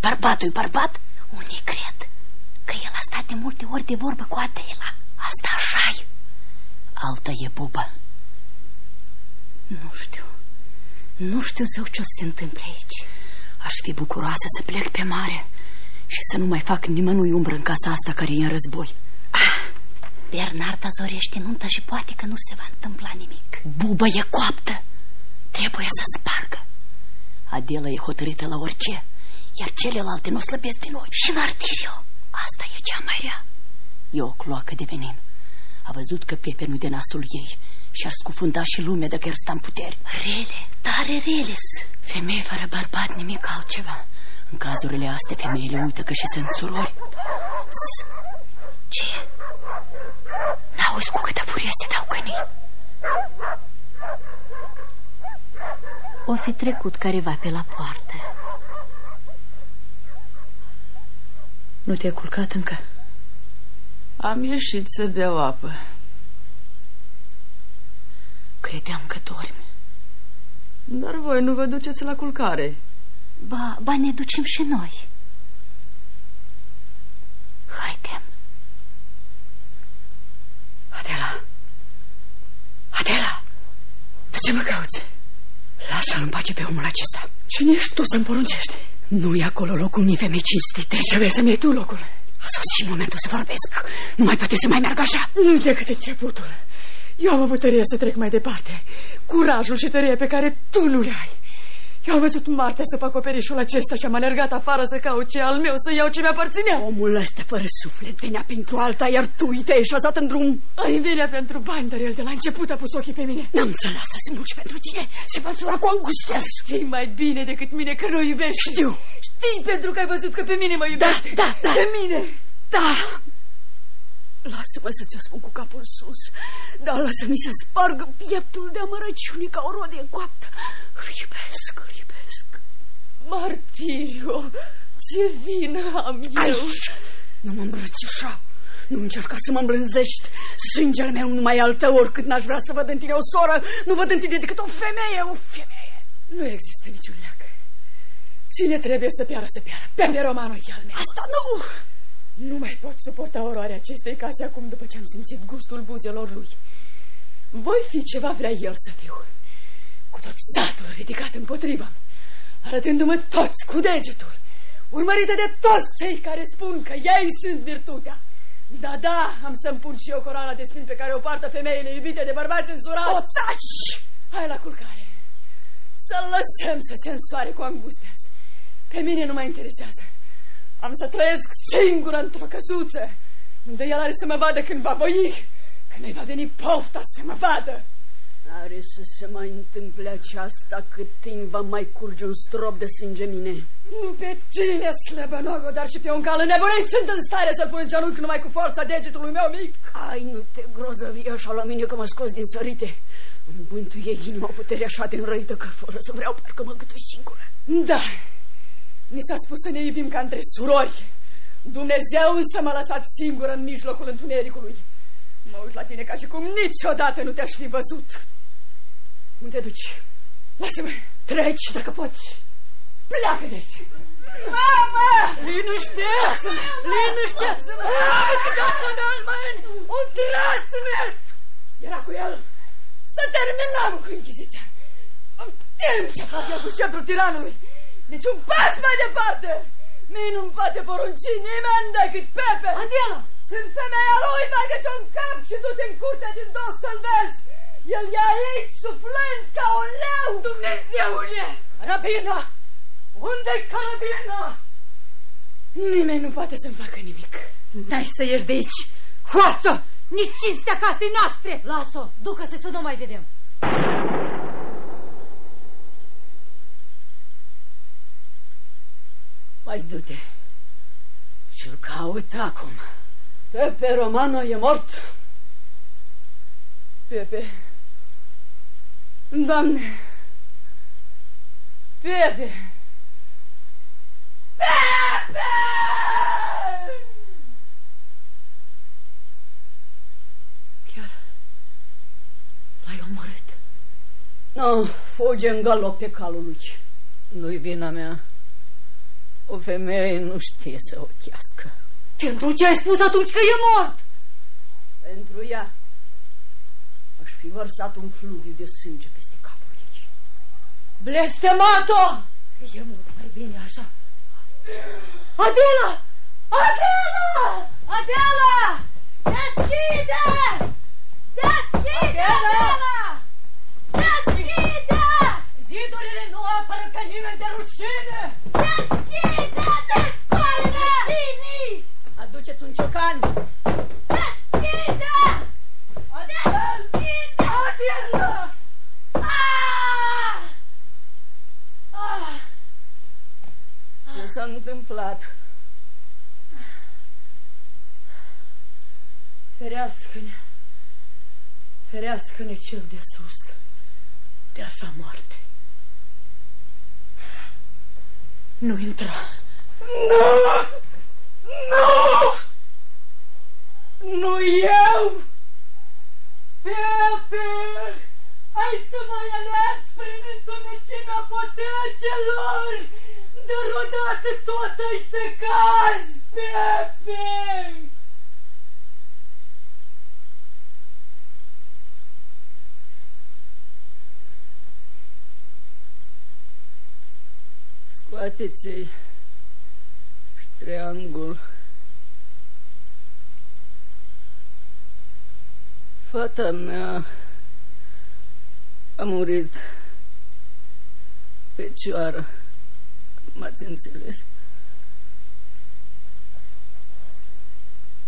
Bărbatul e bărbat? Unii cred că el a stat de multe ori de vorbă cu Adela. Asta așa -i. Alta e bubă. Nu știu. Nu știu zău ce o să se întâmple aici. Aș fi bucuroasă să plec pe mare și să nu mai fac nimănui umbră în casa asta care e în război. Ah, Bernarda zorește nunta și poate că nu se va întâmpla nimic. Bubă e coaptă. Trebuie să spargă. Adela e hotărâtă la orice, iar celelalte nu slăbesc de noi. Și martiriu, asta e cea mai rea. E o cloacă de venin. A văzut că Pepe nu de nasul ei și ar scufunda și lumea dacă ar sta în puteri. Rele, tare reles. Femei fără bărbat, nimic altceva. În cazurile astea, femeile uită că și sunt surori. Ce? N-auzi cu câtă furie se dau câinii? O fi trecut careva pe la poartă. Nu te-ai culcat încă? Am ieșit să beau apă. Credeam că dormi. Dar voi nu vă duceți la culcare. Ba, ba ne ducem și noi. Haidem. Adela! Adela! De ce mă cauți? Lasă-l în pace pe omul acesta. Cine ești tu să-mi poruncești? Nu e acolo locul unei femei cinstite. Ce vrei să-mi tu locul? A sosit momentul să vorbesc. Nu mai poate să mai meargă așa. Nu decât începutul. Eu am avut tărie să trec mai departe. Curajul și tărie pe care tu nu le ai. Eu am văzut Marta să fac acoperișul acesta și am alergat afară să caut ce al meu, să iau ce mi-aparținea. Omul ăsta fără suflet venea pentru alta, iar tu te-ai șazat în drum. Ai venea pentru bani, dar el de la început a pus ochii pe mine. N-am să las să muci pentru tine. Se măsura cu Augustia. Știi mai bine decât mine că nu iubești. Știu. Știi pentru că ai văzut că pe mine mă iubește. Da, da, da. Pe mine. Da. Lasă-mă să ți-o spun cu capul sus, dar lasă-mi să spargă pieptul de amărăciune ca o rodie coaptă. Îl iubesc, îl iubesc. Martiriu, ce vină am eu? Aici, nu mă îmbrățișa. Nu încerca să mă îmblânzești. Sângele meu nu mai al tău, oricât n-aș vrea să văd în tine o soră. Nu văd în tine decât o femeie, o femeie. Nu există niciun leac. Cine trebuie să piară, să piară. Pepe Romano e al meu. Asta nu! Nu mai pot suporta oroarea acestei case acum după ce am simțit gustul buzelor lui. Voi fi ceva vrea el să fiu. Cu tot satul ridicat împotriva arătându-mă toți cu degetul, urmărită de toți cei care spun că ei sunt virtutea. Da, da, am să-mi pun și eu coroana de spin pe care o poartă femeile iubite de bărbați însurați. O taci! Hai la culcare. Să-l lăsăm să se însoare cu angustia. Pe mine nu mă interesează. Am să trăiesc singură într-o căsuță, unde el are să mă vadă când va voi, când îi va veni pofta să mă vadă. Are să se mai întâmple aceasta cât timp va mai curge un strop de sânge mine. Nu pe tine, slăbănogo, dar și pe un cal nebunit sunt în stare să-l pun în genunchi numai cu forța degetului meu mic. Ai, nu te grozăvi așa la mine că mă scos din sărite. Îmi bântuie inima putere așa de înrăită că fără să vreau parcă mă gâtui singură. Da, mi s-a spus să ne iubim ca între surori. Dumnezeu însă m-a lăsat singură în mijlocul întunericului. Mă uit la tine ca și cum niciodată nu te-aș fi văzut. Unde te duci? Lasă-mă! Treci dacă poți! Pleacă de aici! Mama! Linișteasă-mă! Linișteasă-mă! Linișteasă-mă, Alman! Un trasnet! Era cu el să terminăm cu Inchiziția. Timp ce fac eu cu șeptul tiranului. Niciun pas mai departe! Mie nu-mi poate porunci nimeni decât Pepe! Adiela! Sunt femeia lui, mai de un cap și du-te în curtea din dos să-l vezi! El e aici, suflând ca un leu! Dumnezeule! Carabina! Unde-i carabina? Nimeni nu poate să-mi facă nimic. N-ai să ieși de aici! Hoață! Nici cinstea casei noastre! Las-o! Ducă-se să nu mai vedem! Hai, du-te. Și-l caut acum. Pepe Romano e mort. Pepe. Doamne. Pepe. Pepe! Chiar l-ai omorât. Nu, fuge în galop pe calul lui. Nu-i vina mea. O femeie nu știe să o chească. Pentru ce ai spus atunci că e mort? Pentru ea aș fi vărsat un fluviu de sânge peste capul ei. Blestemato! E mult mai bine așa. Adela! Adela! Adela! Deschide! Deschide, Adela! Deschide! Zidurile nu apără pe nimeni de rușine! Deschide! Se scoală! Rușinii! Aduceți un ciocan! Deschide! Adela! Deschide! Adela! Ah! Ah! Ce s-a întâmplat? Ferească-ne, ferească-ne cel de sus, de așa moarte. Nu intra. Nu! Nu! Nu eu! Pepe! Ai să mă aleați prin întunecimea potecelor! Dar odată tot ai să cazi, Pepe! Scoateți-i triangul. Fata mea a murit pe cioară. M-ați înțeles?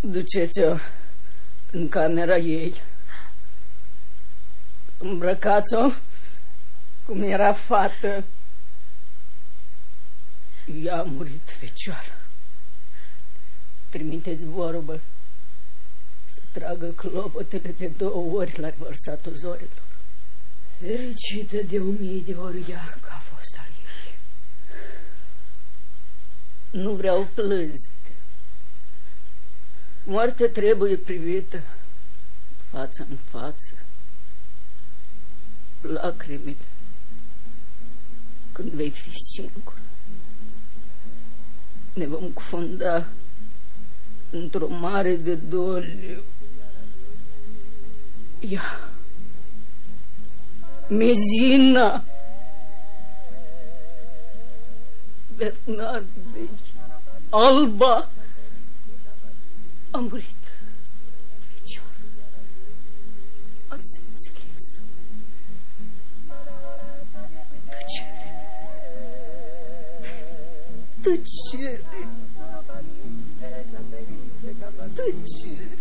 Duceți-o în camera ei. Îmbrăcați-o cum era fată. Ea a murit fecioară. Trimiteți vorbă să tragă clopotele de două ori la vărsatul zorilor. Fericită de o mie de ori ea că a fost al ei. Nu vreau plânzete. Moartea trebuie privită față în față. Lacrimile când vei fi singur. Ne vom cufunda într-o mare de doliu. Ia, Mezina, Bernardei, Alba, a murit. Tăcere. Tăcere.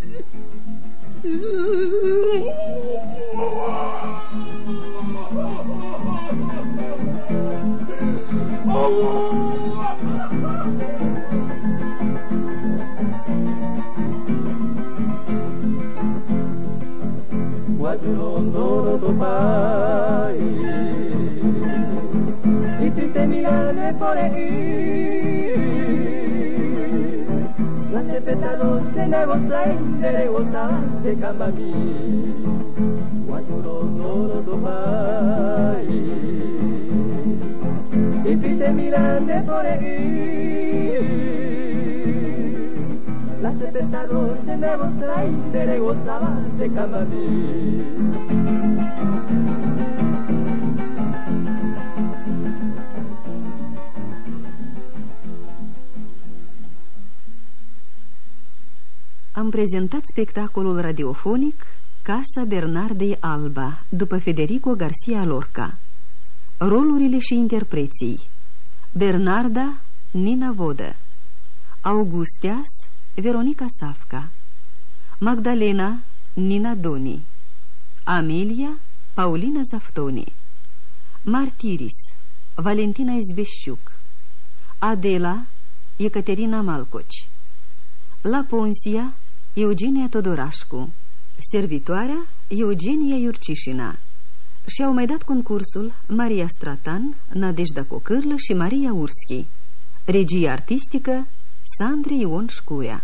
세레오사세 까마미 와주로 노노도바이 Estuviste mirante por ahí Las despertaron se me se gozaba, se prezentat spectacolul radiofonic Casa Bernardei Alba, după Federico Garcia Lorca. Rolurile și interpreții. Bernarda Nina Vodă. Augustias Veronica Safca. Magdalena Nina Doni. Amelia Paulina Zaftoni. Martiris Valentina Izbeșciuc Adela Ecaterina Malcoci. La Ponsia, Eugenia Todorașcu. Servitoarea, Eugenia Iurcișina. Și-au mai dat concursul Maria Stratan, Nadejda Cocârlă și Maria Urschi Regie artistică Sandri Ion Șcurea